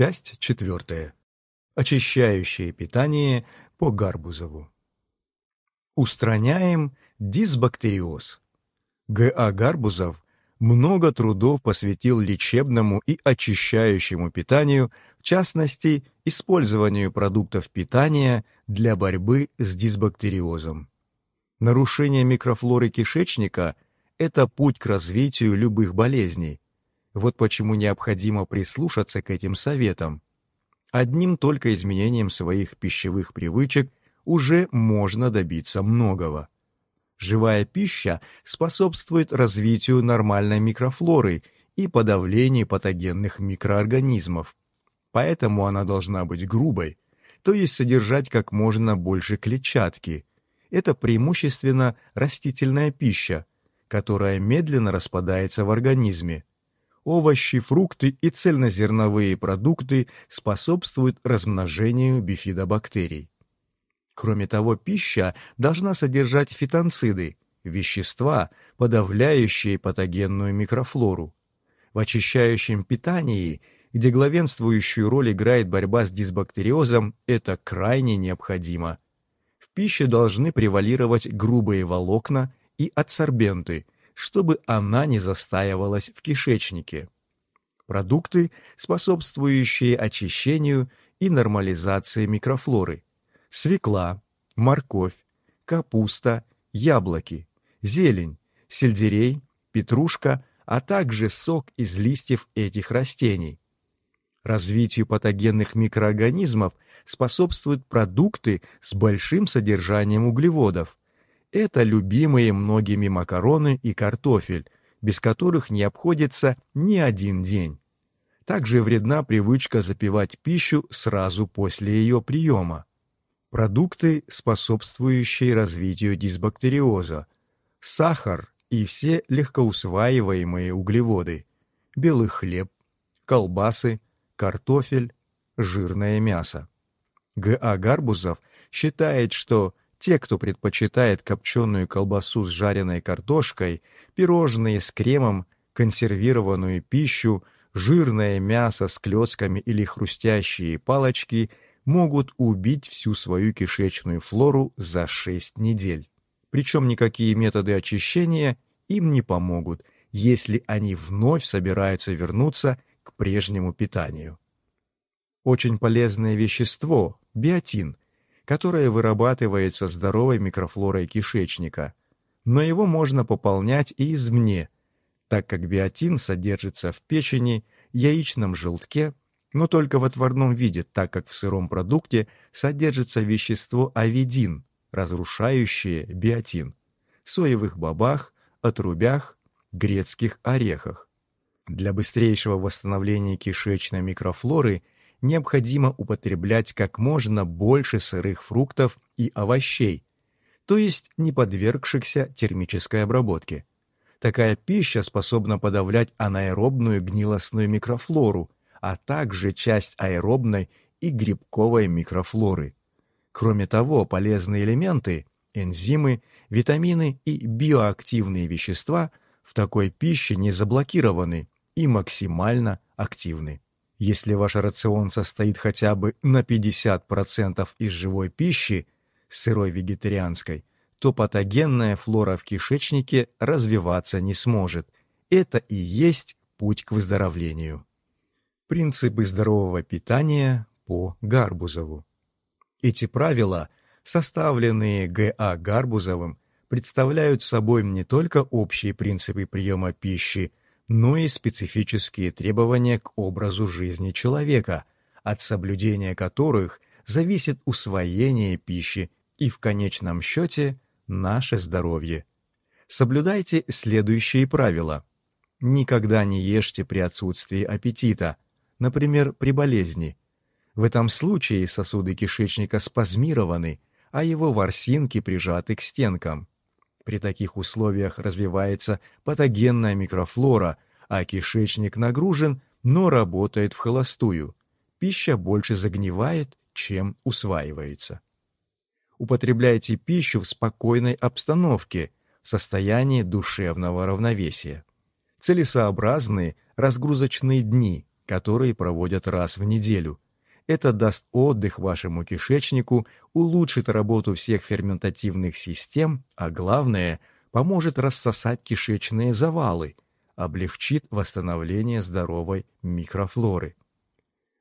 Часть четвертая. Очищающее питание по Гарбузову. Устраняем дисбактериоз. Г.А. Гарбузов много трудов посвятил лечебному и очищающему питанию, в частности, использованию продуктов питания для борьбы с дисбактериозом. Нарушение микрофлоры кишечника – это путь к развитию любых болезней. Вот почему необходимо прислушаться к этим советам. Одним только изменением своих пищевых привычек уже можно добиться многого. Живая пища способствует развитию нормальной микрофлоры и подавлению патогенных микроорганизмов. Поэтому она должна быть грубой, то есть содержать как можно больше клетчатки. Это преимущественно растительная пища, которая медленно распадается в организме. Овощи, фрукты и цельнозерновые продукты способствуют размножению бифидобактерий. Кроме того, пища должна содержать фитонциды, вещества, подавляющие патогенную микрофлору. В очищающем питании, где главенствующую роль играет борьба с дисбактериозом, это крайне необходимо. В пище должны превалировать грубые волокна и адсорбенты, чтобы она не застаивалась в кишечнике. Продукты, способствующие очищению и нормализации микрофлоры – свекла, морковь, капуста, яблоки, зелень, сельдерей, петрушка, а также сок из листьев этих растений. Развитию патогенных микроорганизмов способствуют продукты с большим содержанием углеводов. Это любимые многими макароны и картофель, без которых не обходится ни один день. Также вредна привычка запивать пищу сразу после ее приема. Продукты, способствующие развитию дисбактериоза, сахар и все легкоусваиваемые углеводы, белый хлеб, колбасы, картофель, жирное мясо. Г.А. Гарбузов считает, что те, кто предпочитает копченую колбасу с жареной картошкой, пирожные с кремом, консервированную пищу, жирное мясо с клетками или хрустящие палочки – могут убить всю свою кишечную флору за 6 недель. Причем никакие методы очищения им не помогут, если они вновь собираются вернуться к прежнему питанию. Очень полезное вещество – биотин, которое вырабатывается здоровой микрофлорой кишечника, но его можно пополнять и извне, так как биотин содержится в печени, яичном желтке, но только в отварном виде, так как в сыром продукте содержится вещество авидин, разрушающее биотин, соевых бобах, отрубях, грецких орехах. Для быстрейшего восстановления кишечной микрофлоры необходимо употреблять как можно больше сырых фруктов и овощей, то есть не подвергшихся термической обработке. Такая пища способна подавлять анаэробную гнилостную микрофлору, а также часть аэробной и грибковой микрофлоры. Кроме того, полезные элементы, энзимы, витамины и биоактивные вещества в такой пище не заблокированы и максимально активны. Если ваш рацион состоит хотя бы на 50% из живой пищи, сырой вегетарианской, то патогенная флора в кишечнике развиваться не сможет. Это и есть путь к выздоровлению. Принципы здорового питания по Гарбузову. Эти правила, составленные Г.А. Гарбузовым, представляют собой не только общие принципы приема пищи, но и специфические требования к образу жизни человека, от соблюдения которых зависит усвоение пищи и в конечном счете наше здоровье. Соблюдайте следующие правила. Никогда не ешьте при отсутствии аппетита – например, при болезни. В этом случае сосуды кишечника спазмированы, а его ворсинки прижаты к стенкам. При таких условиях развивается патогенная микрофлора, а кишечник нагружен, но работает в холостую. Пища больше загнивает, чем усваивается. Употребляйте пищу в спокойной обстановке, в состоянии душевного равновесия. Целесообразные разгрузочные дни – которые проводят раз в неделю. Это даст отдых вашему кишечнику, улучшит работу всех ферментативных систем, а главное, поможет рассосать кишечные завалы, облегчит восстановление здоровой микрофлоры.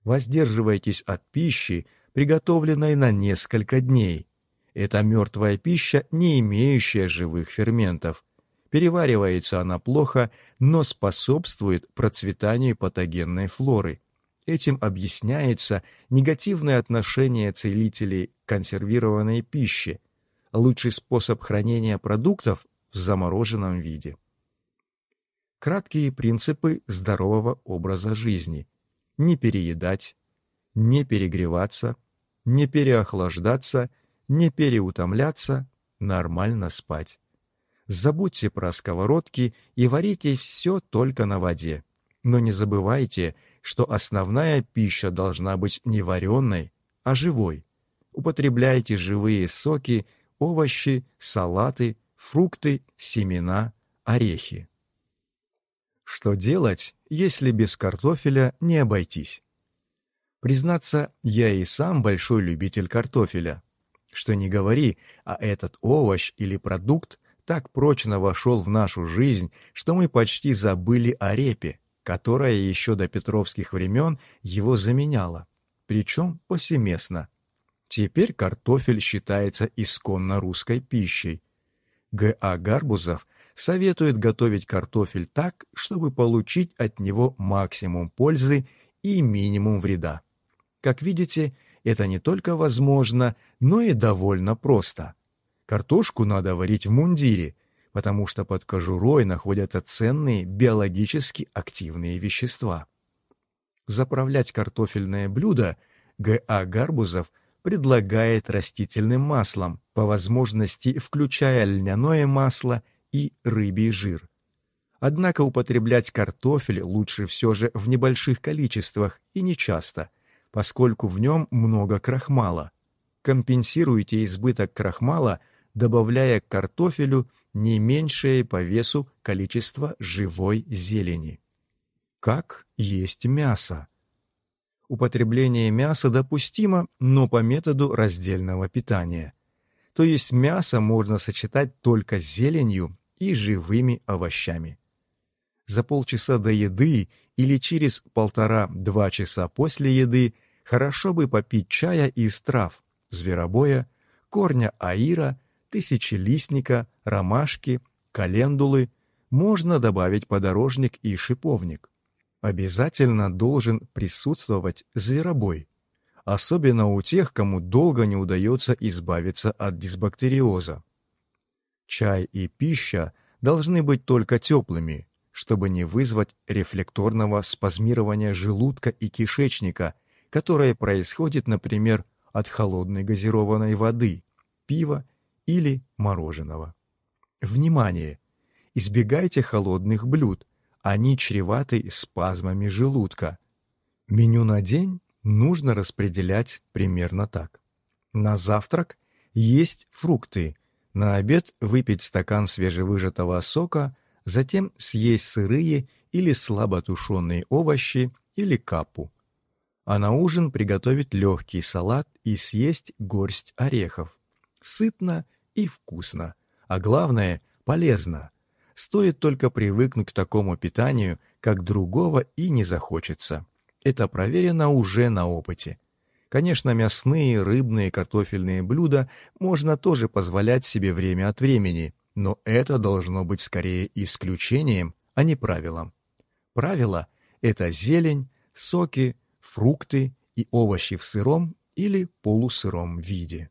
Воздерживайтесь от пищи, приготовленной на несколько дней. Это мертвая пища, не имеющая живых ферментов. Переваривается она плохо, но способствует процветанию патогенной флоры. Этим объясняется негативное отношение целителей к консервированной пище. Лучший способ хранения продуктов в замороженном виде. Краткие принципы здорового образа жизни. Не переедать, не перегреваться, не переохлаждаться, не переутомляться, нормально спать. Забудьте про сковородки и варите все только на воде. Но не забывайте, что основная пища должна быть не вареной, а живой. Употребляйте живые соки, овощи, салаты, фрукты, семена, орехи. Что делать, если без картофеля не обойтись? Признаться, я и сам большой любитель картофеля. Что не говори, а этот овощ или продукт так прочно вошел в нашу жизнь, что мы почти забыли о репе, которая еще до петровских времен его заменяла, причем повсеместно. Теперь картофель считается исконно русской пищей. Г.А. Гарбузов советует готовить картофель так, чтобы получить от него максимум пользы и минимум вреда. Как видите, это не только возможно, но и довольно просто. Картошку надо варить в мундире, потому что под кожурой находятся ценные биологически активные вещества. Заправлять картофельное блюдо Г.А. Гарбузов предлагает растительным маслом, по возможности включая льняное масло и рыбий жир. Однако употреблять картофель лучше все же в небольших количествах и нечасто, поскольку в нем много крахмала. Компенсируйте избыток крахмала – добавляя к картофелю не меньшее по весу количество живой зелени. Как есть мясо? Употребление мяса допустимо, но по методу раздельного питания. То есть мясо можно сочетать только с зеленью и живыми овощами. За полчаса до еды или через полтора-два часа после еды хорошо бы попить чая из трав, зверобоя, корня аира тысячелистника, ромашки, календулы, можно добавить подорожник и шиповник. Обязательно должен присутствовать зверобой, особенно у тех, кому долго не удается избавиться от дисбактериоза. Чай и пища должны быть только теплыми, чтобы не вызвать рефлекторного спазмирования желудка и кишечника, которое происходит, например, от холодной газированной воды, пива или мороженого. Внимание! Избегайте холодных блюд, они чреваты спазмами желудка. Меню на день нужно распределять примерно так. На завтрак есть фрукты, на обед выпить стакан свежевыжатого сока, затем съесть сырые или слабо овощи или капу. А на ужин приготовить легкий салат и съесть горсть орехов. Сытно и вкусно, а главное – полезно. Стоит только привыкнуть к такому питанию, как другого и не захочется. Это проверено уже на опыте. Конечно, мясные, рыбные, картофельные блюда можно тоже позволять себе время от времени, но это должно быть скорее исключением, а не правилом. Правило – это зелень, соки, фрукты и овощи в сыром или полусыром виде.